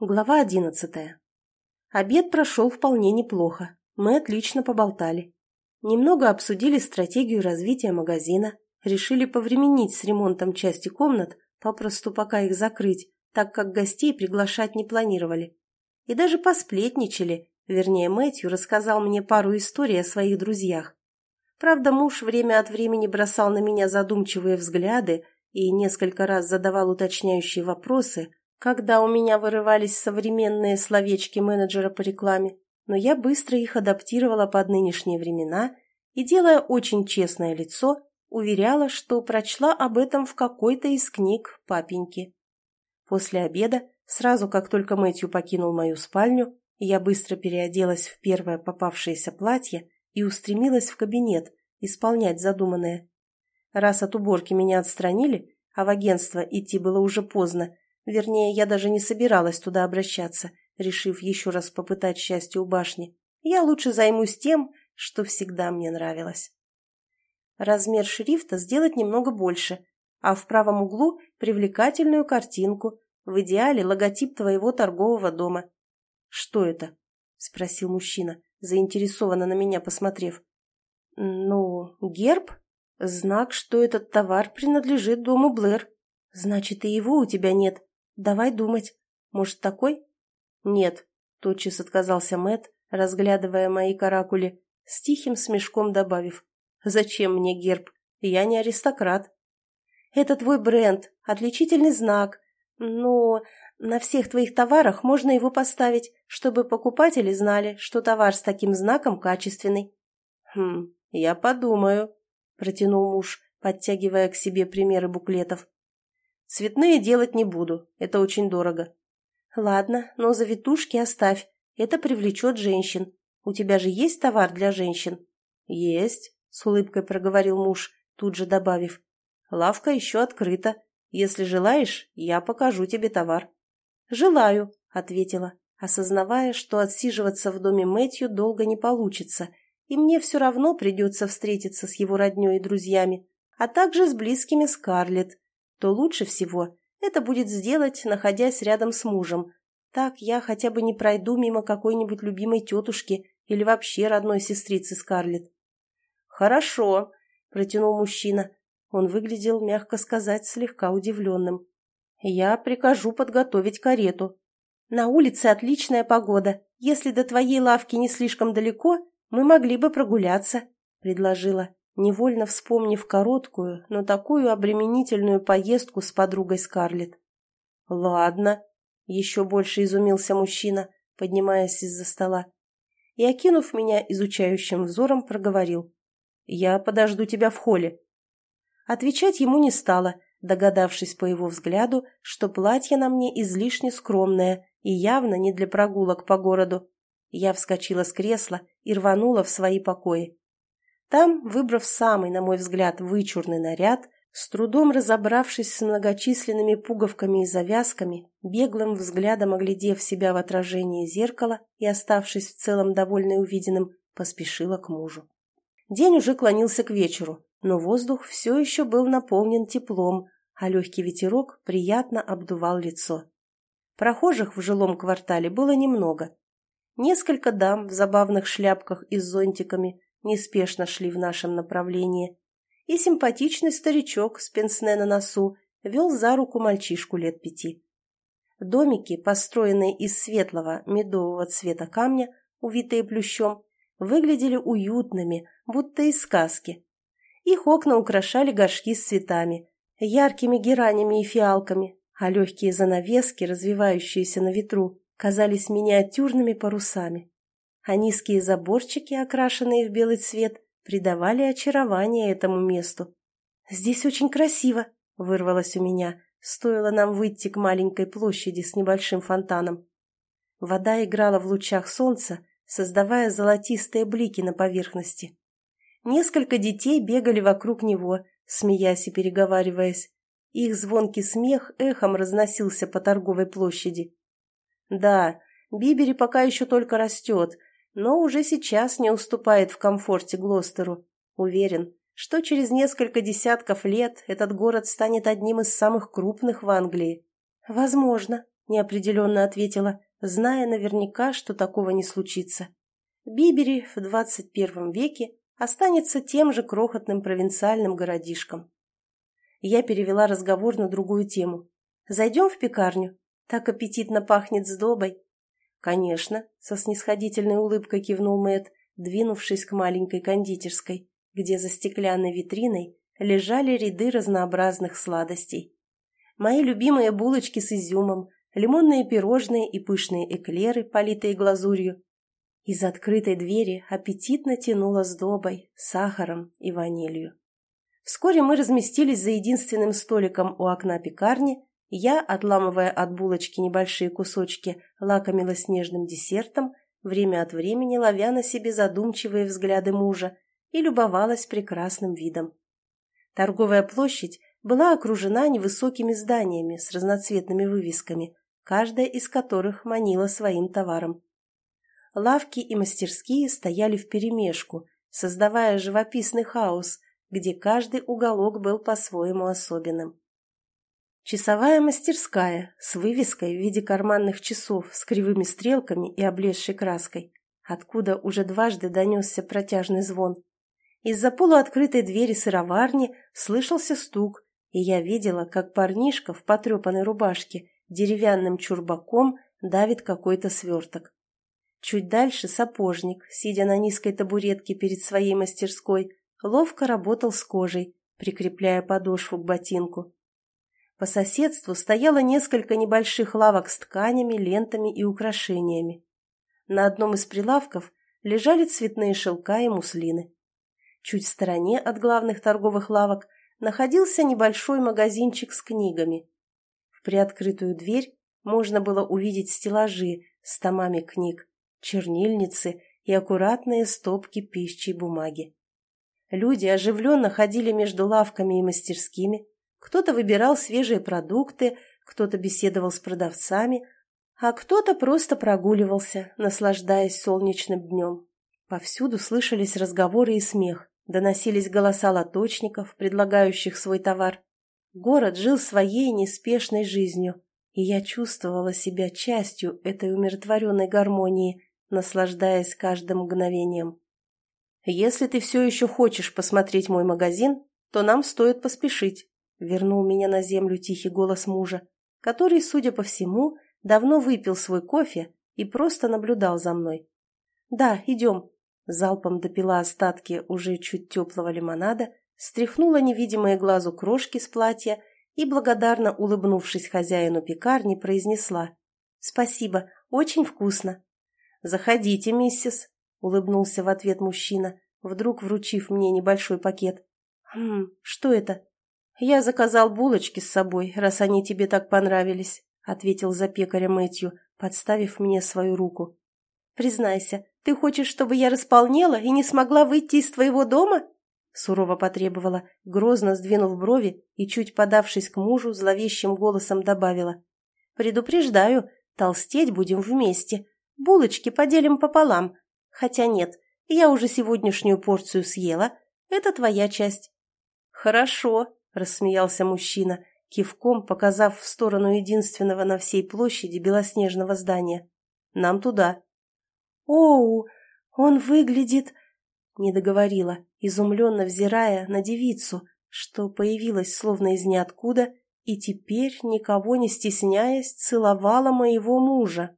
Глава одиннадцатая. Обед прошел вполне неплохо. Мы отлично поболтали. Немного обсудили стратегию развития магазина, решили повременить с ремонтом части комнат, попросту пока их закрыть, так как гостей приглашать не планировали. И даже посплетничали, вернее, Мэтью рассказал мне пару историй о своих друзьях. Правда, муж время от времени бросал на меня задумчивые взгляды и несколько раз задавал уточняющие вопросы, когда у меня вырывались современные словечки менеджера по рекламе, но я быстро их адаптировала под нынешние времена и, делая очень честное лицо, уверяла, что прочла об этом в какой-то из книг папеньки. После обеда, сразу как только Мэтью покинул мою спальню, я быстро переоделась в первое попавшееся платье и устремилась в кабинет исполнять задуманное. Раз от уборки меня отстранили, а в агентство идти было уже поздно, вернее, я даже не собиралась туда обращаться, решив еще раз попытать счастье у башни, я лучше займусь тем, что всегда мне нравилось. Размер шрифта сделать немного больше, а в правом углу привлекательную картинку, в идеале логотип твоего торгового дома. «Что это?» — спросил мужчина, заинтересованно на меня посмотрев. «Ну, герб? Знак, что этот товар принадлежит дому Блэр. Значит, и его у тебя нет. Давай думать. Может, такой?» «Нет», — тотчас отказался Мэт, разглядывая мои каракули, с тихим смешком добавив. «Зачем мне герб? Я не аристократ». «Это твой бренд, отличительный знак. Но на всех твоих товарах можно его поставить, чтобы покупатели знали, что товар с таким знаком качественный». «Хм, я подумаю», — протянул муж, подтягивая к себе примеры буклетов. «Цветные делать не буду, это очень дорого». «Ладно, но завитушки оставь, это привлечет женщин. У тебя же есть товар для женщин?» «Есть», — с улыбкой проговорил муж, тут же добавив. «Лавка еще открыта. Если желаешь, я покажу тебе товар». «Желаю», — ответила, осознавая, что отсиживаться в доме Мэтью долго не получится, и мне все равно придется встретиться с его родней и друзьями, а также с близкими Скарлетт, то лучше всего это будет сделать, находясь рядом с мужем. Так я хотя бы не пройду мимо какой-нибудь любимой тетушки или вообще родной сестрицы Скарлетт. «Хорошо», — протянул мужчина. Он выглядел, мягко сказать, слегка удивленным. «Я прикажу подготовить карету. На улице отличная погода. Если до твоей лавки не слишком далеко, мы могли бы прогуляться», — предложила невольно вспомнив короткую, но такую обременительную поездку с подругой Скарлетт. «Ладно», — еще больше изумился мужчина, поднимаясь из-за стола, и, окинув меня изучающим взором, проговорил. «Я подожду тебя в холле». Отвечать ему не стало, догадавшись по его взгляду, что платье на мне излишне скромное и явно не для прогулок по городу. Я вскочила с кресла и рванула в свои покои. Там, выбрав самый, на мой взгляд, вычурный наряд, с трудом разобравшись с многочисленными пуговками и завязками, беглым взглядом оглядев себя в отражении зеркала и оставшись в целом довольной увиденным, поспешила к мужу. День уже клонился к вечеру, но воздух все еще был наполнен теплом, а легкий ветерок приятно обдувал лицо. Прохожих в жилом квартале было немного. Несколько дам в забавных шляпках и с зонтиками неспешно шли в нашем направлении, и симпатичный старичок с пенсне на носу вел за руку мальчишку лет пяти. Домики, построенные из светлого медового цвета камня, увитые плющом, выглядели уютными, будто из сказки. Их окна украшали горшки с цветами, яркими геранями и фиалками, а легкие занавески, развивающиеся на ветру, казались миниатюрными парусами а низкие заборчики, окрашенные в белый цвет, придавали очарование этому месту. «Здесь очень красиво», — вырвалось у меня, стоило нам выйти к маленькой площади с небольшим фонтаном. Вода играла в лучах солнца, создавая золотистые блики на поверхности. Несколько детей бегали вокруг него, смеясь и переговариваясь. Их звонкий смех эхом разносился по торговой площади. Да, Бибери пока еще только растет, но уже сейчас не уступает в комфорте Глостеру. Уверен, что через несколько десятков лет этот город станет одним из самых крупных в Англии. Возможно, — неопределенно ответила, зная наверняка, что такого не случится. Бибери в двадцать первом веке останется тем же крохотным провинциальным городишком. Я перевела разговор на другую тему. «Зайдем в пекарню? Так аппетитно пахнет сдобой». «Конечно», — со снисходительной улыбкой кивнул Мэтт, двинувшись к маленькой кондитерской, где за стеклянной витриной лежали ряды разнообразных сладостей. Мои любимые булочки с изюмом, лимонные пирожные и пышные эклеры, политые глазурью. Из открытой двери аппетитно тянуло сдобой, сахаром и ванилью. Вскоре мы разместились за единственным столиком у окна пекарни, я, отламывая от булочки небольшие кусочки, лакомилась нежным десертом, время от времени ловя на себе задумчивые взгляды мужа, и любовалась прекрасным видом. Торговая площадь была окружена невысокими зданиями с разноцветными вывесками, каждая из которых манила своим товаром. Лавки и мастерские стояли вперемешку, создавая живописный хаос, где каждый уголок был по-своему особенным. Часовая мастерская с вывеской в виде карманных часов с кривыми стрелками и облезшей краской, откуда уже дважды донесся протяжный звон. Из-за полуоткрытой двери сыроварни слышался стук, и я видела, как парнишка в потрепанной рубашке деревянным чурбаком давит какой-то сверток. Чуть дальше сапожник, сидя на низкой табуретке перед своей мастерской, ловко работал с кожей, прикрепляя подошву к ботинку. По соседству стояло несколько небольших лавок с тканями, лентами и украшениями. На одном из прилавков лежали цветные шелка и муслины. Чуть в стороне от главных торговых лавок находился небольшой магазинчик с книгами. В приоткрытую дверь можно было увидеть стеллажи с томами книг, чернильницы и аккуратные стопки пищей бумаги. Люди оживленно ходили между лавками и мастерскими, кто-то выбирал свежие продукты, кто-то беседовал с продавцами, а кто-то просто прогуливался, наслаждаясь солнечным днем. Повсюду слышались разговоры и смех. Доносились голоса лоточников, предлагающих свой товар. Город жил своей неспешной жизнью, и я чувствовала себя частью этой умиротворенной гармонии, наслаждаясь каждым мгновением. «Если ты все еще хочешь посмотреть мой магазин, то нам стоит поспешить», — вернул меня на землю тихий голос мужа, который, судя по всему, давно выпил свой кофе и просто наблюдал за мной. «Да, идем», залпом допила остатки уже чуть теплого лимонада, стряхнула невидимые глазу крошки с платья и, благодарно улыбнувшись хозяину пекарни, произнесла «Спасибо, очень вкусно». «Заходите, миссис», — улыбнулся в ответ мужчина, вдруг вручив мне небольшой пакет. «Хм, что это?» «Я заказал булочки с собой, раз они тебе так понравились», — ответил за пекаря Мэтью, подставив мне свою руку. «Признайся, ты хочешь, чтобы я располнела и не смогла выйти из твоего дома?» Сурово потребовала, грозно сдвинув брови и, чуть подавшись к мужу, зловещим голосом добавила. «Предупреждаю, толстеть будем вместе. Булочки поделим пополам. Хотя нет, я уже сегодняшнюю порцию съела. Это твоя часть». «Хорошо», — рассмеялся мужчина, кивком показав в сторону единственного на всей площади белоснежного здания. «Нам туда». «Оу, он выглядит...» Не договорила, изумленно взирая на девицу, что появилась словно из ниоткуда и теперь, никого не стесняясь, целовала моего мужа.